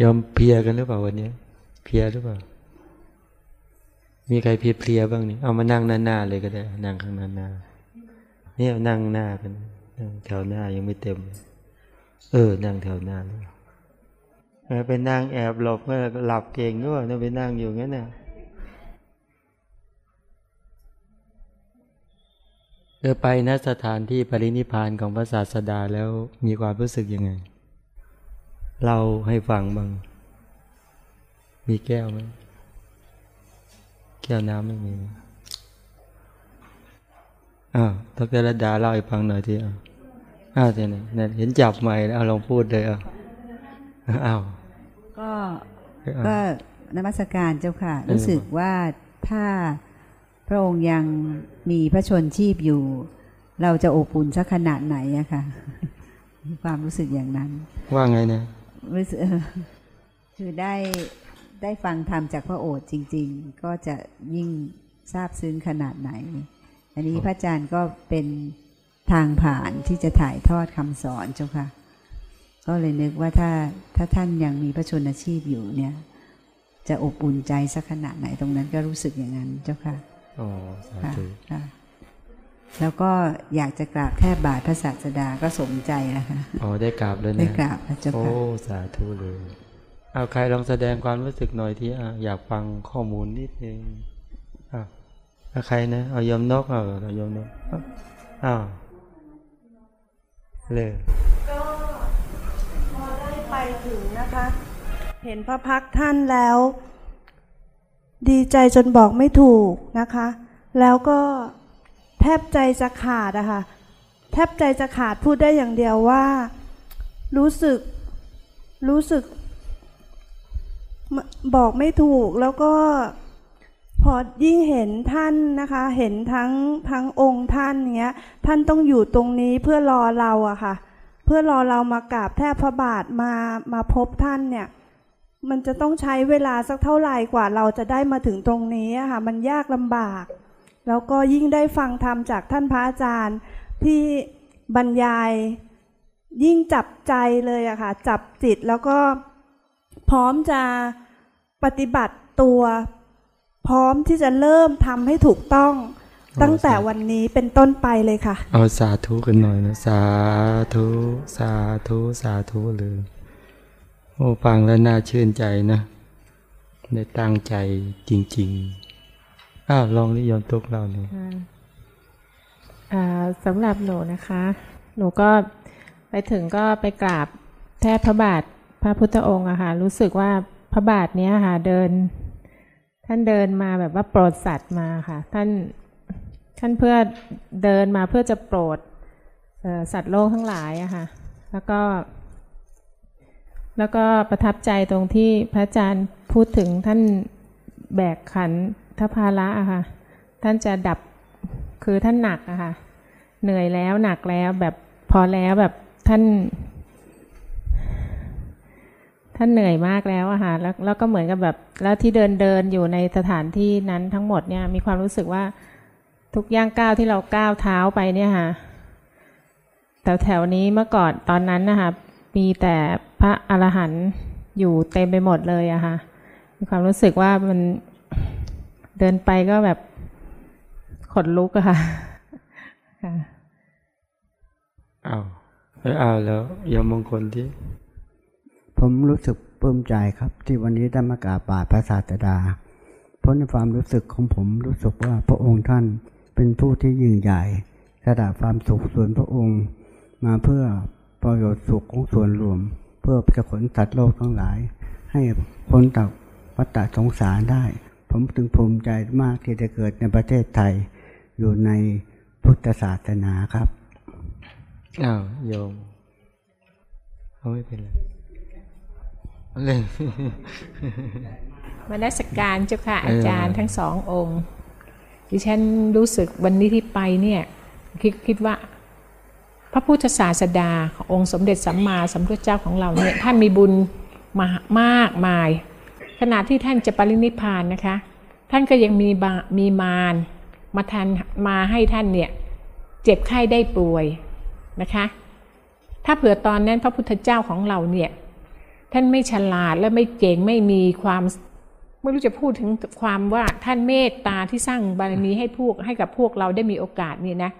ยอมเพียกันหรือเปล่าวันนี้เพียหรือเปล่า มีใครเพียเพลียบ้างนี่เอามานั่งหน้าๆเลยก็ได้นั่งข้างหน้าหน้าเนี่ยนั่งหน้ากันนั่งแถวหน้ายังไม่เต็ม เออ นั่งแถวหน้าเลยไปนั่งแอบหลบเมื่อหลับเก่งด้วยนะไปนั่งอยู่งั้นน่ะเออไปนะสถานที่ปรินิพานของพระศาสดาแล้วมีความรู้สึกยังไง เราให้ฟังบ้าง มีแก้วไหมแก้วน้ำไม่มีอ้าวดรระดาเล่าให้ฟังหน่อยทีอ้าวอ้าวเดี๋ยวนี้เห็นจับใหม่แล้วลองพูดเลยอ้าวอ้าวก็ก็นมัสการเจ้าค่ะ รู้สึกว่าถ้าพระองค์ยังมีพระชนชีพอยู่ เราจะอบอุ่นสักขนาดไหนอะค่ะมีความรู้สึกอย่างนั้น ว่าไงเนี่ย รู้สึกคือได้ได้ฟังธรรมจากพระโอษฐ์จริง ๆ ก็จะยิ่งซาบซึ้งขนาดไหน อันนี้พระอาจารย์ก็เป็นทางผ่านที่จะถ่ายทอดคำสอนเจ้าค่ะ ก็เลยนึกว่าถ้าถ้าท่านยังมีพระชนชีพอยู่เนี่ย จะอบอุ่นใจสักขนาดไหนตรงนั้นก็รู้สึกอย่างนั้นเจ้าค่ะ อ๋อ สาค่ะธุค่ะ แล้วก็อยากจะกราบแทบบาทพระศาสดาก็สมใจนะคะอ๋อได้กราบแล้วนะได้กราบพระเจ้าโอ้ค่ะสาธุเลยเอาใครลองแสดงความรู้สึกหน่อยที่อะอยากฟังข้อมูลนิดนึงอะเอาใครนะเอายมนกเอาเอายมนกอ้าวเลยก็พอได้ไปถึงนะคะ เห็นพระพักตร์ท่านแล้ว ดีใจจนบอกไม่ถูกนะคะ แล้วก็ แทบใจจะขาดอะค่ะแทบใจจะขาดพูดได้อย่างเดียวว่า รู้สึกรู้สึก บอกไม่ถูกแล้วก็พอยิ่งเห็นท่านนะคะ เห็นทั้งทั้งองค์ท่านเนี้ย ท่านต้องอยู่ตรงนี้เพื่อรอเราอะค่ะ เพื่อรอเรามากราบแทบพระบาทมามาพบท่านเนี่ย มันจะต้องใช้เวลาสักเท่าไหร่กว่าเราจะได้มาถึงตรงนี้อะค่ะ มันยากลำบาก แล้วก็ยิ่งได้ฟังธรรมจากท่านพระอาจารย์ที่บรรยายยิ่งจับใจเลยอะค่ะ จับจิตแล้วก็พร้อมจะปฏิบัติตัว พร้อมที่จะเริ่มทำให้ถูกต้องตั้งแต่วันนี้เป็นต้นไปเลยค่ะ เอาสาธุกันหน่อยนะ สาธุสาธุสาธุเลยโอ้ฟังแล้วน่าชื่นใจนะ ได้ตั้งใจจริง ๆ อ้าวลองนิยมตุกเราเนี่ยสำหรับหนูนะคะ หนูก็ไปถึงก็ไปกราบแทบพระบาทพระพุทธองค์อะค่ะรู้สึกว่าพระบาทเนี้ยค่ะเดิน ท่านเดินมาแบบว่าโปรดสัตว์มาค่ะ ท่านท่านเพื่อเดินมาเพื่อจะโปรดสัตว์โลกทั้งหลายอะค่ะ แล้วก็ แล้วก็ประทับใจตรงที่พระอาจารย์พูดถึงท่านแบกขัน ทภาระอะค่ะ ท่านจะดับคือท่านหนักอะค่ะ เหนื่อยแล้วหนักแล้วแบบพอแล้วแบบท่าน ท่านเหนื่อยมากแล้วอะค่ะแล้วแล้วก็เหมือนกับแบบแล้วที่เดินเดินอยู่ในสถานที่นั้นทั้งหมดเนี่ย มีความรู้สึกว่าทุกย่างก้าวที่เราก้าวเท้าไปเนี่ยค่ะแถวแถวๆนี้เมื่อก่อนตอนนั้นนะคะมีแต่พระอรหันต์อยู่เต็มไปหมดเลยอะค่ะมีความรู้สึกว่ามัน เดินไปก็แบบขนลุกอะค่ะค่ะอ้าวเอออ้าวแล้วยมมงคลที่ ผมรู้สึกปลื้มใจครับ ที่วันนี้ได้มากราบบาทพระศาสดา เพราะในความรู้สึกของผมรู้สึกว่าพระองค์ท่านเป็นผู้ที่ยิ่งใหญ่สละความสุขส่วนพระองค์ มาเพื่อประโยชน์สุขของส่วนรวม เพื่อจะขนสัตว์โลกทั้งหลาย ให้พ้นจากวัฏสงสารได้ ผมถึงภูมิใจมากที่ได้เกิดในประเทศไทย อยู่ในพุทธศาสนาครับ อ้าวโยมเขาไม่เป็นไรเล่นมานัสการเจ้าค่ะเออออาจารย์ทั้งสององค์ ดิฉันรู้สึกวันนี้ที่ไปเนี่ยคิดคิดว่า พระพุทธศาสดาขององค์สมเด็จสัมมาสัมพุทธเจ้าของเราเนี่ยท่านมีบุญมามากมาย ขณะที่ท่านจะปรินิพพานนะคะ ท่านก็ยังมีบามีมารมาทันมาให้ท่านเนี่ยเจ็บไข้ได้ป่วยนะคะ ถ้าเผื่อตอนนั้นพระพุทธเจ้าของเราเนี่ยท่านไม่ฉลาดและไม่เก่งไม่มีความไม่รู้จะพูดถึงความว่าท่านเมตตาที่สร้างบารมีให้พวกให้กับพวกเราได้มีโอกาสนี่นะ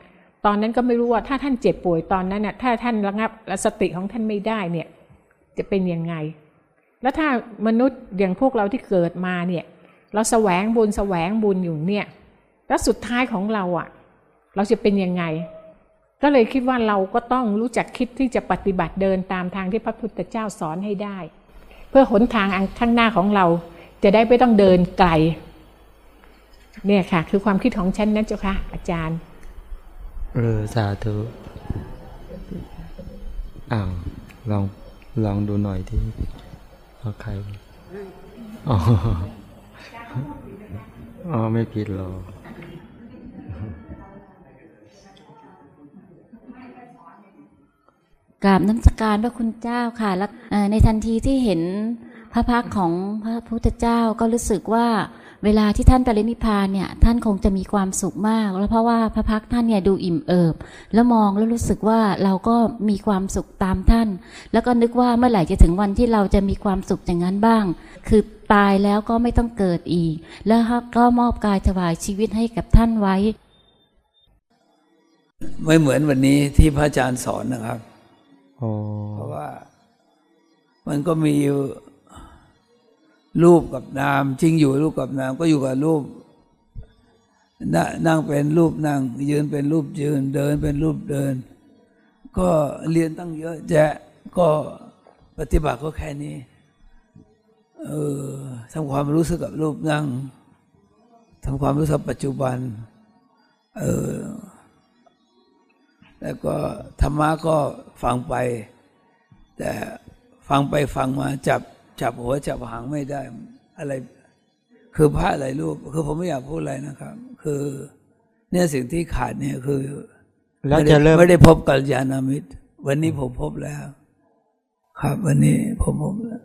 ตอนนั้นก็ไม่รู้ว่าถ้าท่านเจ็บป่วยตอนนั้นน่ะถ้าท่านระงับสติของท่านไม่ได้เนี่ย จะเป็นยังไง แล้วถ้ามนุษย์อย่างพวกเราที่เกิดมาเนี่ย เราแสวงบุญแสวงบุญอยู่เนี่ย แล้วสุดท้ายของเราอะ เราจะเป็นยังไง ก็เลยคิดว่าเราก็ต้องรู้จักคิดที่จะปฏิบัติเดินตามทางที่พระพุทธเจ้าสอนให้ได้ เพื่อหนทางข้างหน้าของเราจะได้ไม่ต้องเดินไกล เนี่ยค่ะ คือความคิดของฉันนะเจ้าค่ะ อาจารย์เออสาธุอ้าวลองลองดูหน่อยที่ เอาใครอ๋ออ๋อไม่ผิดหรอกกราบน้ำสการพระคุณเจ้าค่ะแล้วในทันทีที่เห็นพระพักของพระพุทธเจ้าก็รู้สึกว่า เวลาที่ท่านปรินิพพานเนี่ย ท่านคงจะมีความสุขมาก แล้วเพราะว่าพระพักตร์ท่านเนี่ยดูอิ่มเอิบ แล้วมองแล้วรู้สึกว่าเราก็มีความสุขตามท่าน แล้วก็นึกว่าเมื่อไหร่จะถึงวันที่เราจะมีความสุขอย่างนั้นบ้าง คือตายแล้วก็ไม่ต้องเกิดอีก แล้วก็มอบกายถวายชีวิตให้กับท่านไว้ ไม่เหมือนวันนี้ที่พระอาจารย์สอนนะครับอ๋อเพราะว่ามันก็มีอยู่ รูปกับนามจริงอยู่รูปกับนามก็อยู่กับรูปนนั่งเป็นรูปนั่ง ยืนเป็นรูปยืนเดินเป็นรูปเดิน ก็เรียนตั้งเยอะแยะก็ปฏิบัติก็แค่นี้เออทำความรู้สึกกับรูปนั่งทำความรู้สึกปัจจุบันเออแล้วก็ธรรมะก็ฟังไป แต่ฟังไปฟังมาจับ จับหัวจับหางไม่ได้ อะไร คือพระอะไรรูป คือผมไม่อยากพูดอะไรนะครับ คือ เนี่ยสิ่งที่ขาดเนี่ยคือแล้วไม่ได้จะเริ่มไม่ได้พบกัลยาณมิตร วันนี้ผมพบแล้ว ครับ วันนี้ผมพบแล้ว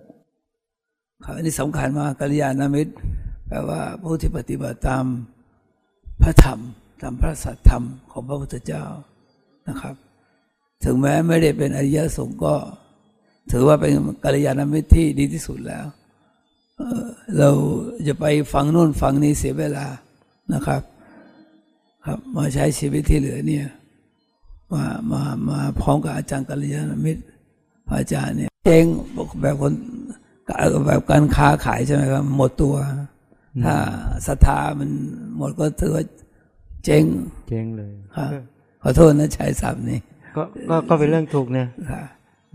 ครับอันนี้สำคัญมากกัลยาณมิตรแปลว่าผู้ที่ปฏิบัติตามพระธรรมตามพระสัทธรรมของพระพุทธเจ้านะครับ ถึงแม้ไม่ได้เป็นอริยสงฆ์ก็ ถือว่าเป็นกัลยาณมิตรที่ดีที่สุดแล้วเอ่อเราจะไปฟังนู่นฟังนี้เสียเวลานะครับ ครับมาใช้ชีวิตที่เหลือเนี่ยมามามาพร้อมกับอาจารย์กัลยาณมิตรพระอาจารย์เนี่ยเจ๊งแบบคนแบบการค้าขายใช่ไหมครับ หมดตัว ถ้าศรัทธามันหมดก็ถือว่าเจ๊งเจ๊งเลยครับขอโทษนะใช้ศัพท์นี้ก็ก็ก็เป็นเรื่องถูกเนี่ยค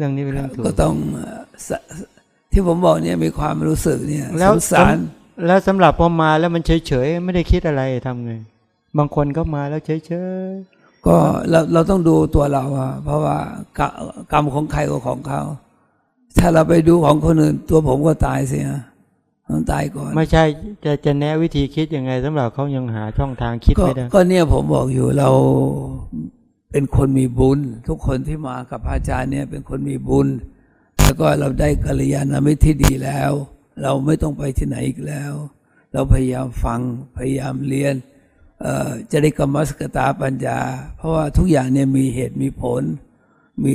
รับเรื่องนี้เป็นเรื่องถูกก็ต้องเอ่อสที่ผมบอกเนี่ยมีความรู้สึกเนี่ยแล้วสงสารสำแล้วสำหรับพอมาแล้วมันเฉยเฉยๆไม่ได้คิดอะไรทำไงบางคนก็มาแล้วเฉยเฉยก็เราเราต้องดูตัวเราอะเพราะว่ากะกรรมของใครก็ของเขา ถ้าเราไปดูของคนอื่น ตัวผมก็ตายเสียต้องตายก่อนๆไม่ใช่จะจะแนะวิธีคิดยังไงสำหรับเขายังหาช่องทางคิดก็ไม่ได้ก็เนี่ยผมบอกอยู่เรา เป็นคนมีบุญ ทุกคนที่มากับพระอาจารย์เนี่ยเป็นคนมีบุญ แล้วก็เราได้กัลยาณมิตรที่ดีแล้ว เราไม่ต้องไปที่ไหนอีกแล้ว เราพยายามฟังพยายามเรียนเอ่อจะได้กรรมสกตาปัญญา เพราะว่าทุกอย่างเนี่ยมีเหตุมีผลมี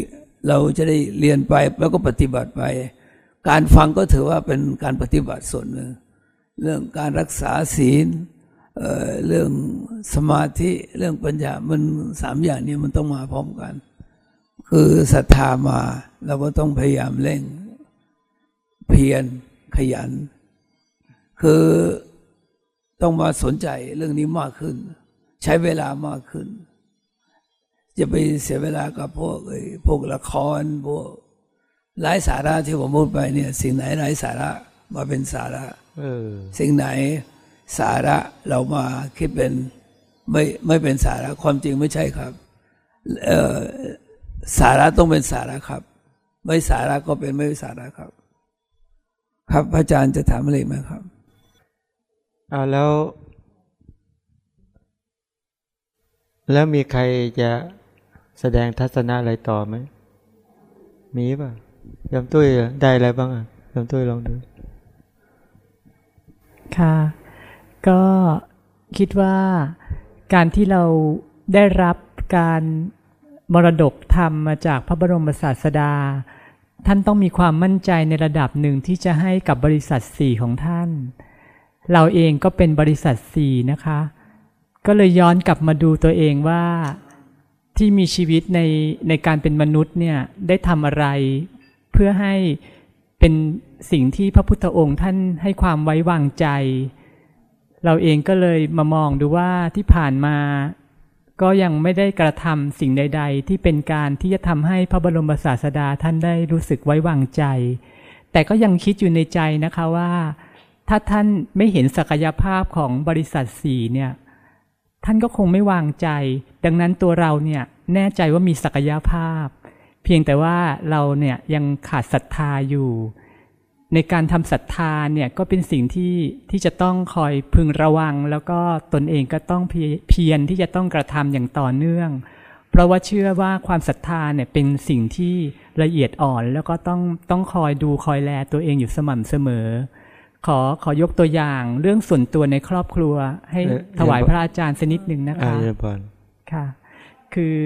เราจะได้เรียนไปแล้วก็ปฏิบัติไป การฟังก็ถือว่าเป็นการปฏิบัติส่วนหนึ่งเรื่องการรักษาศีล เอ่อเรื่องสมาธิเรื่องปัญญามันสามอย่างเนี้มันต้องมาพร้อมกัน คือศรัทธามาเราก็ต้องพยายามเร่ง เพียรขยัน คือต้องมาสนใจเรื่องนี้มากขึ้น ใช้เวลามากขึ้น จะไปเสียเวลากับพวกไอ้พวกละครพวกไร้สาระที่ผมพูดไปเนี่ย สิ่งไหนไร้สาระมาเป็นสาระเออสิ่งไหน สาระเรามาคิดเป็นไม่ไม่เป็นสาระความจริงไม่ใช่ครับเอ่อสาระต้องเป็นสาระครับ ไม่สาระก็เป็นไม่สาระครับ ครับพระอาจารย์จะถามอะไรไหมครับเอาแล้ว แล้วมีใครจะแสดงทัศนะอะไรต่อไหมมีป่ะยมตุ้ยได้อะไรบ้างอะยมตุ้ยลองดูค่ะ ก็คิดว่าการที่เราได้รับการมรดกธรรมมาจากพระบรมศาสดา ท่านต้องมีความมั่นใจในระดับหนึ่งที่จะให้กับบริษัทสี่ของท่าน เราเองก็เป็นบริษัทสี่นะคะ ก็เลยย้อนกลับมาดูตัวเองว่าที่มีชีวิตในในการเป็นมนุษย์เนี่ยได้ทำอะไร เพื่อให้เป็นสิ่งที่พระพุทธองค์ท่านให้ความไว้วางใจ เราเองก็เลยมามองดูว่าที่ผ่านมา ก็ยังไม่ได้กระทำสิ่งใด ๆ ที่เป็นการที่จะทำให้พระบรมศาสดาท่านได้รู้สึกไว้วางใจ แต่ก็ยังคิดอยู่ในใจนะคะว่า ถ้าท่านไม่เห็นศักยภาพของบริษัทสีเนี่ยท่านก็คงไม่วางใจ ดังนั้นตัวเราเนี่ยแน่ใจว่ามีศักยภาพ เพียงแต่ว่าเราเนี่ยยังขาดศรัทธาอยู่ ในการทำศรัทธาเนี่ยก็เป็นสิ่งที่ที่จะต้องคอยพึงระวัง แล้วก็ตนเองก็ต้องเพียรที่จะต้องกระทำอย่างต่อเนื่อง เพราะว่าเชื่อว่าความศรัทธาเนี่ยเป็นสิ่งที่ละเอียดอ่อนแล้วก็ต้องต้องคอยดูคอยแลตัวเองอยู่สม่ำเสมอ ขอขอยกตัวอย่างเรื่องส่วนตัวในครอบครัว ให้ถวายพระอาจารย์สักนิดหนึ่งนะคะอาจารย์พรค่ะ คือ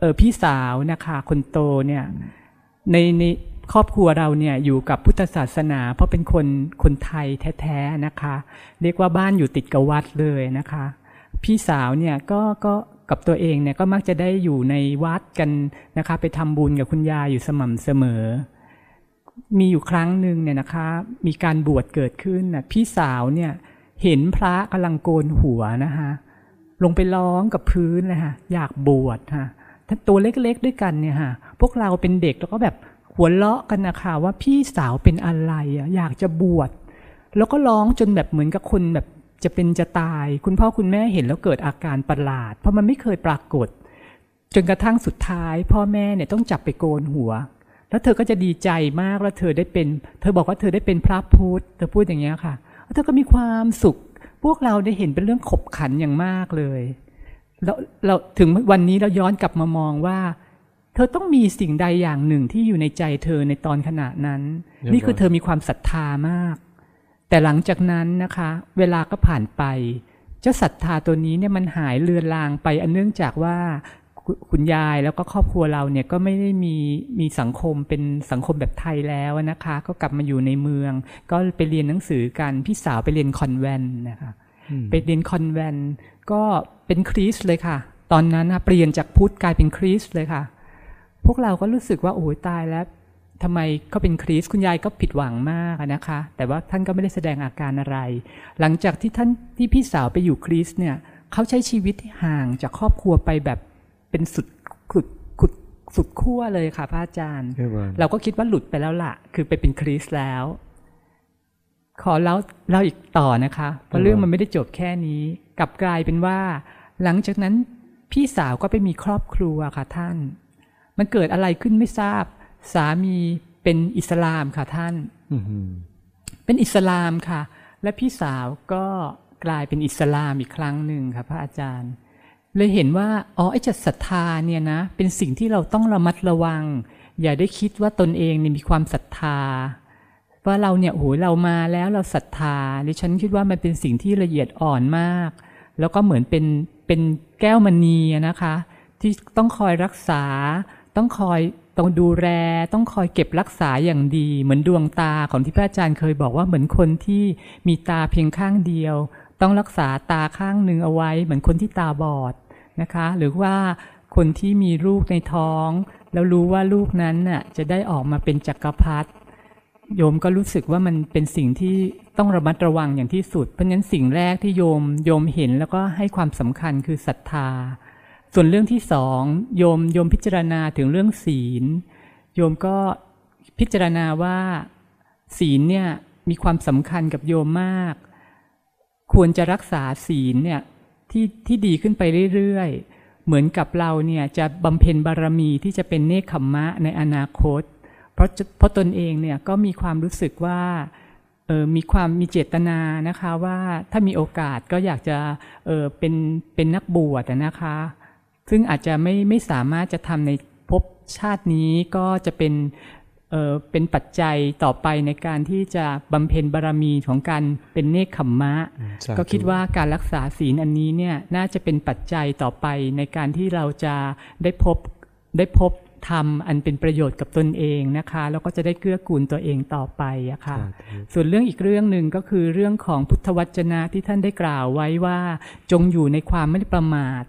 เออพี่สาวนะคะ คนโตเนี่ยในใน ครอบครัวเราเนี่ยอยู่กับพุทธศาสนา เพราะเป็นคนคนไทยแท้ๆนะคะ เรียกว่าบ้านอยู่ติดกับวัดเลยนะคะ พี่สาวเนี่ยก็ก็กับตัวเองเนี่ยก็มักจะได้อยู่ในวัดกันนะคะ ไปทำบุญกับคุณยายอยู่สม่ำเสมอ มีอยู่ครั้งหนึ่งเนี่ยนะคะ มีการบวชเกิดขึ้นนะพี่สาวเนี่ยเห็นพระกำลังโกนหัวนะคะลงไปร้องกับพื้นเลยค่ะอยากบวชค่ะตัวเล็กๆด้วยกันเนี่ยค่ะพวกเราเป็นเด็กแล้วก็แบบ หัวเราะกันนะคะว่าพี่สาวเป็นอะไรอะอยากจะบวชแล้วก็ร้องจนแบบเหมือนกับคนแบบจะเป็นจะตาย คุณพ่อคุณแม่เห็นแล้วเกิดอาการประหลาด เพราะมันไม่เคยปรากฏ จนกระทั่งสุดท้าย พ่อแม่เนี่ยต้องจับไปโกนหัว แล้วเธอก็จะดีใจมากแล้วเธอได้เป็น เธอบอกว่าเธอได้เป็นพระพุทธเธอพูดอย่างเงี้ค่ะเธอก็มีความสุข พวกเราได้เห็นเป็นเรื่องขบขันอย่างมากเลยแล้วเราถึงวันนี้เราย้อนกลับมามองว่า เธอต้องมีสิ่งใดอย่างหนึ่งที่อยู่ในใจเธอในตอนขณะนั้น นี่คือเธอมีความศรัทธามาก แต่หลังจากนั้นนะคะ เวลาก็ผ่านไป เจ้าศรัทธาตัวนี้เนี่ยมันหายเลือนลางไป อันเนื่องจากว่าคุณยายแล้วก็ครอบครัวเราเนี่ยก็ไม่ได้มีมีสังคมเป็นสังคมแบบไทยแล้วนะคะ ก็กลับมาอยู่ในเมือง ก็ไปเรียนหนังสือกันพี่สาวไปเรียนคอนแวนต์นะคะไปเรียนคอนแวนต์ก็เป็นคริสเลยค่ะ ตอนนั้นนะเปลี่ยนจากพุทธกลายเป็นคริสเลยค่ะ พวกเราก็รู้สึกว่าโอ้ยตายแล้วทำไมเขาเป็นคริสคุณยายก็ผิดหวังมากนะคะ แต่ว่าท่านก็ไม่ได้แสดงอาการอะไร หลังจากที่ท่านที่พี่สาวไปอยู่คริสเนี่ยเขาใช้ชีวิตที่ห่างจากครอบครัวไปแบบเป็นสุดขุดขุดสุดขั้วเลยค่ะพระอาจารย์ เราก็คิดว่าหลุดไปแล้วล่ะ คือไปเป็นคริสแล้ว ขอเล่าเล่าอีกต่อนะคะเพราะเรื่องมันไม่ได้จบแค่นี้กลับกลายเป็นว่า หลังจากนั้นพี่สาวก็ไปมีครอบครัวค่ะท่าน มันเกิดอะไรขึ้นไม่ทราบ สามีเป็นอิสลามค่ะท่านเป็นอิสลามค่ะ และพี่สาวก็กลายเป็นอิสลามอีกครั้งหนึ่งค่ะพระอาจารย์ เลยเห็นว่าอ๋อไอ้จัดศรัทธาเนี่ยนะ เป็นสิ่งที่เราต้องระมัดระวัง อย่าได้คิดว่าตนเองเนี่ยมีความศรัทธา ว่าเราเนี่ยโอ้โหเรามาแล้วเราศรัทธาดิฉันคิดว่ามันเป็นสิ่งที่ละเอียดอ่อนมาก แล้วก็เหมือนเป็นเป็นแก้วมณีนะคะ ที่ต้องคอยรักษา ต้องคอยต้องดูแลต้องคอยเก็บรักษาอย่างดี เหมือนดวงตาของที่พระอาจารย์เคยบอกว่าเหมือนคนที่มีตาเพียงข้างเดียว ต้องรักษาตาข้างหนึ่งเอาไว้ เหมือนคนที่ตาบอดนะคะ หรือว่าคนที่มีลูกในท้อง แล้วรู้ว่าลูกนั้นน่ะจะได้ออกมาเป็นจักรพรรดิโยมก็รู้สึกว่ามันเป็นสิ่งที่ต้องระมัดระวังอย่างที่สุด เพราะฉะนั้นสิ่งแรกที่โยมโยมเห็นแล้วก็ให้ความสำคัญคือศรัทธา ส่วนเรื่องที่สองโยมโยมพิจารณาถึงเรื่องศีล โยมก็พิจารณาว่าศีลเนี่ยมีความสำคัญกับโยมมาก ควรจะรักษาศีลเนี่ยที่ที่ดีขึ้นไปเรื่อยๆ เหมือนกับเราเนี่ยจะบำเพ็ญบารมีที่จะเป็นเนคขมมะในอนาคต เพราะเพราะตนเองเนี่ยก็มีความรู้สึกว่าเออมีความมีเจตนานะคะว่าถ้ามีโอกาสก็อยากจะเออเป็นเป็นนักบวชนะคะ ซึ่งอาจจะไม่ไม่สามารถจะทำในภพชาตินี้ก็จะเป็นเออเป็นปัจจัยต่อไปในการที่จะบำเพ็ญบารมีของการเป็นเนคขมมะ ก็คิดว่าการรักษาศีลอันนี้เนี่ยน่าจะเป็นปัจจัยต่อไปในการที่เราจะได้พบได้พบทำอันเป็นประโยชน์กับตนเองนะคะแล้วก็จะได้เกื้อกูลตัวเองต่อไปอะค่ะสาธุส่วนเรื่องอีกเรื่องหนึ่งก็คือเรื่องของพุทธวจนะที่ท่านได้กล่าวไว้ว่า จงอยู่ในความไม่ประมาท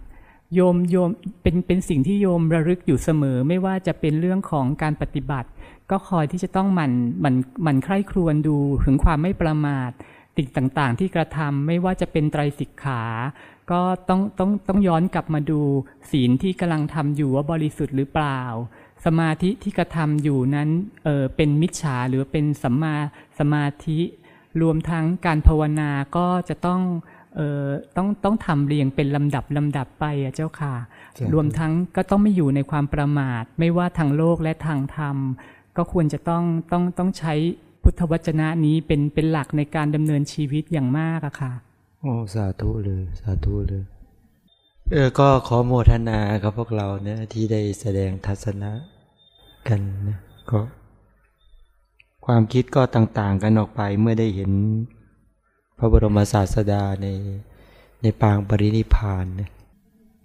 โยมโยมเป็นเป็นสิ่งที่โยมระลึกอยู่เสมอ ไม่ว่าจะเป็นเรื่องของการปฏิบัติ ก็คอยที่จะต้องหมั่นหมั่นหมั่นใคร่ครวญดูถึงความไม่ประมาทสิ่งต่างๆ ที่กระทำไม่ว่าจะเป็นไตรสิกขา ก็ต้องต้องต้องย้อนกลับมาดู ศีลที่กำลังทำอยู่ว่าบริสุทธิ์หรือเปล่า สมาธิที่กระทำอยู่นั้นเออเป็นมิจฉาหรือเป็นสัมมาสมาธิ รวมทั้งการภาวนาก็จะต้อง เออต้องต้องทำเรียงเป็นลำดับลำดับไปอะเจ้าค่ะสาธุรวมทั้งก็ต้องไม่อยู่ในความประมาท ไม่ว่าทางโลกและทางธรรม ก็ควรจะต้องต้องต้องใช้พุทธวจนะนี้เป็นเป็นหลักในการดำเนินชีวิตอย่างมากอะค่ะโอ้สาธุเลยสาธุเลยเออก็ขอโมทนากับพวกเราเนี่ยที่ได้แสดงทัศนะกันนะก็ความคิดก็ต่าง ๆ กันออกไปเมื่อได้เห็น พระบรมศาสดาในในปางปรินิพาน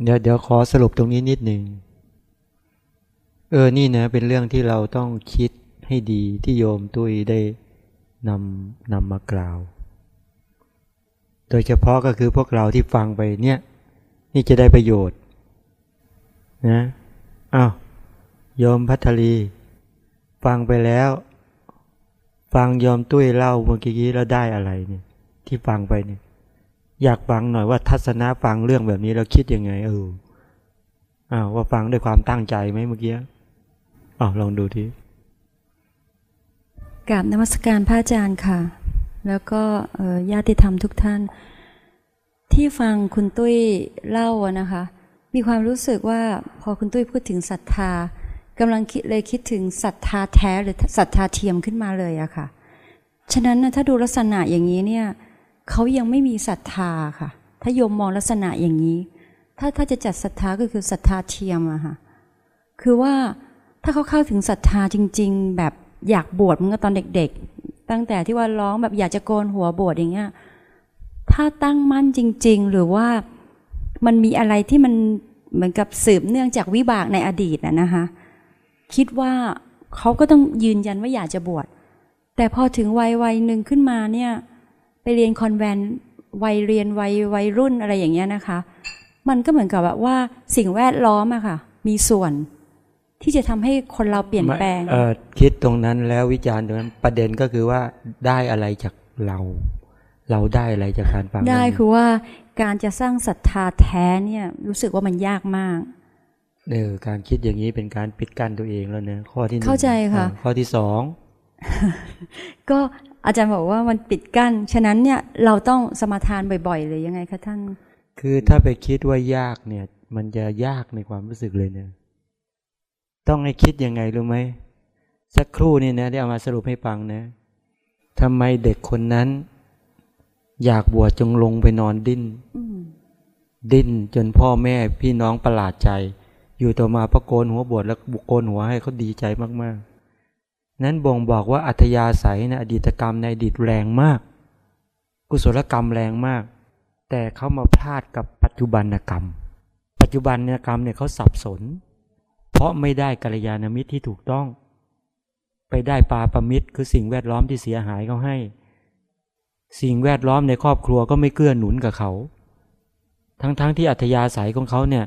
เดี๋ยวเดี๋ยวขอสรุปตรงนี้นิดหนึ่งเออ นี่นะเป็นเรื่องที่เราต้องคิดให้ดีที่โยมตุ้ยได้นำนำมากล่าว โดยเฉพาะก็คือพวกเราที่ฟังไปเนี่ย นี่จะได้ประโยชน์ นะอ้าวโยมพัทลี ฟังไปแล้ว ฟังโยมตุ้ยเล่าเมื่อกี้แล้วได้อะไรเนี่ย ที่ฟังไปเนี่ย อยากฟังหน่อยว่าทัศนะฟังเรื่องแบบนี้เราคิดยังไง เอออ้าวว่าฟังด้วยความตั้งใจไหมเมื่อกี้อ้าวลองดูทีกราบนมัสการพระอาจารย์ค่ะ แล้วก็ญาติธรรมทุกท่าน ที่ฟังคุณตุ้ยเล่าอะนะคะ มีความรู้สึกว่าพอคุณตุ้ยพูดถึงศรัทธากำลังคิดเลยคิดถึงศรัทธาแท้หรือศรัทธาเทียมขึ้นมาเลยอะค่ะ ฉะนั้นถ้าดูลักษณะอย่างนี้เนี่ย เขายังไม่มีศรัทธาค่ะ ถ้าโยมมองลักษณะอย่างนี้ ถ้าถ้าจะจัดศรัทธาก็คือศรัทธาเทียมอะค่ะ คือว่าถ้าเขาเข้าถึงศรัทธาจริง ๆ แบบอยากบวชเมันก็ตอนเด็ก ๆ ตั้งแต่ที่ว่าร้องแบบอยากจะโกนหัวบวชอย่างเงี้ย ถ้าตั้งมั่นจริง ๆ หรือว่ามันมีอะไรที่มันเหมือนกับสืบเนื่องจากวิบากในอดีตนะนะคะ คิดว่าเขาก็ต้องยืนยันว่าอยากจะบวชแต่พอถึงวัยวัยหนึ่งขึ้นมาเนี่ย ไปเรียนคอนแวนต์วัยเรียนวัยวัยรุ่นอะไรอย่างเงี้ยนะคะ มันก็เหมือนกับแบบว่าสิ่งแวดล้อมอะค่ะ มีส่วนที่จะทำให้คนเราเปลี่ยนแปลงเออคิดตรงนั้นแล้ววิจารณ์ตรงนั้นประเด็นก็คือว่าได้อะไรจากเรา เราได้อะไรจากการฟังได้นั้นคือว่าการจะสร้างศรัทธาแท้เนี่ยรู้สึกว่ามันยากมากเออการคิดอย่างนี้เป็นการปิดกั้นตัวเองแล้วนะข้อที่หนึ่งเข้าใจค่ะอ่าข้อที่สองก็ อาจารย์บอกว่ามันปิดกั้น ฉะนั้นเนี่ยเราต้องสมาทานบ่อยๆเลยยังไงคะท่าน คือถ้าไปคิดว่ายากเนี่ย มันจะยากในความรู้สึกเลยเนี่ย ต้องให้คิดยังไงรู้ไหมสักครู่นี่นะที่เอามาสรุปให้ฟังนะทำไมเด็กคนนั้น อยากบวชจงลงไปนอนดิ้นอืมดิ้นจนพ่อแม่พี่น้องประหลาดใจ อยู่ต่อมาพระโกนหัวบวชแล้วบุโกนหัวให้เขาดีใจมากๆ นั้นบ่งบอกว่าอัธยาศัยในอดีตกรรมในอดีตแรงมาก กุศลกรรมแรงมาก แต่เขามาพลาดกับปัจจุบันกรรม ปัจจุบันกรรมเนี่ยเขาสับสน เพราะไม่ได้กัลยาณมิตรที่ถูกต้อง ไปได้ปาปมิตรคือสิ่งแวดล้อมที่เสียหายเขาให้ สิ่งแวดล้อมในครอบครัวก็ไม่เกื้อหนุนกับเขา ทั้งๆทที่อัธยาศัยของเขาเนี่ย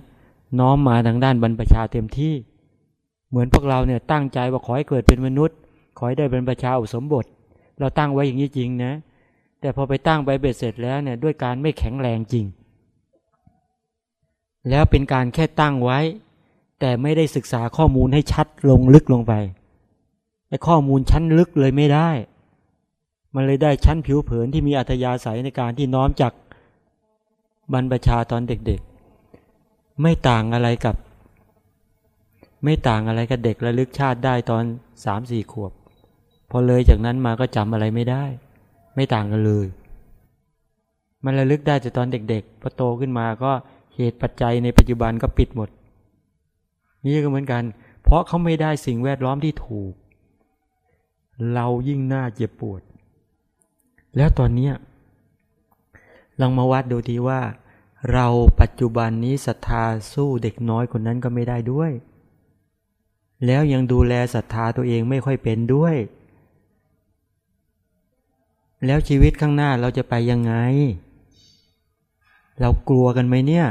น้อมมาทางด้านบรรพชาเต็มที่ เหมือนพวกเราเนี่ยตั้งใจว่าขอให้เกิดเป็นมนุษย์ ขอให้ได้บรรพชาอุสมบท เราตั้งไว้อย่างนี้จริงนะ แต่พอไปตั้งไปเบ็ดเสร็จแล้วเนี่ยด้วยการไม่แข็งแรงจริง แล้วเป็นการแค่ตั้งไว้ แต่ไม่ได้ศึกษาข้อมูลให้ชัดลงลึกลงไปไอ้ข้อมูลชั้นลึกเลยไม่ได้ มันเลยได้ชั้นผิวเผินที่มีอัธยาศัยในการที่น้อมจากบรรพชาตอนเด็กๆ ไม่ต่างอะไรกับ ไม่ต่างอะไรกับเด็กระลึกชาติได้ตอนสามสี่ขวบ พอเลยจากนั้นมาก็จำอะไรไม่ได้ ไม่ต่างกันเลย มันระลึกได้แต่ตอนเด็กๆพอโตขึ้นมาก็เหตุปัจจัยในปัจจุบันก็ปิดหมด นี่ก็เหมือนกัน เพราะเขาไม่ได้สิ่งแวดล้อมที่ถูก เรายิ่งน่าเจ็บปวด แล้วตอนเนี้ลองมาวัดดูทีว่า เราปัจจุบันนี้ศรัทธาสู้เด็กน้อยคนนั้นก็ไม่ได้ด้วย แล้วยังดูแลศรัทธาตัวเองไม่ค่อยเป็นด้วย แล้วชีวิตข้างหน้าเราจะไปยังไง เรากลัวกันไหมเนี่ย